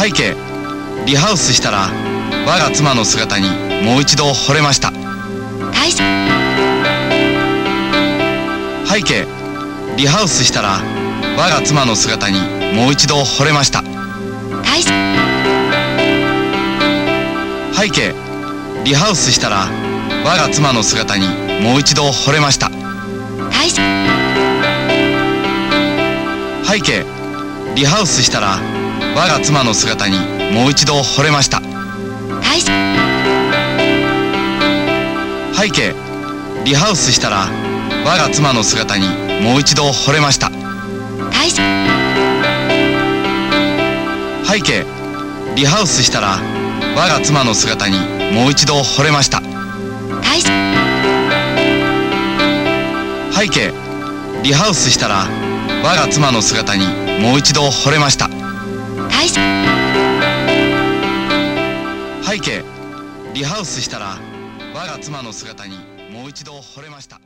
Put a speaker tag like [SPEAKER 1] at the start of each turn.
[SPEAKER 1] 背景リハウスしたら我が妻の姿にもう一度惚れました。背景リハウスしたら我が妻の姿にもう一度惚れました。背景リハウスしたら我が妻の姿にもう一度惚れました。背景リハウスしたら我が妻の姿にもう一度惚れました。背景リハウスしたら我が妻の姿にもう一度惚れました。背景リハウスしたら我が妻の姿にもう一度惚れました。背景リハウスしたら我が妻の姿にもう一度惚れました背景リハウスしたら我が妻の姿にもう一度惚れました。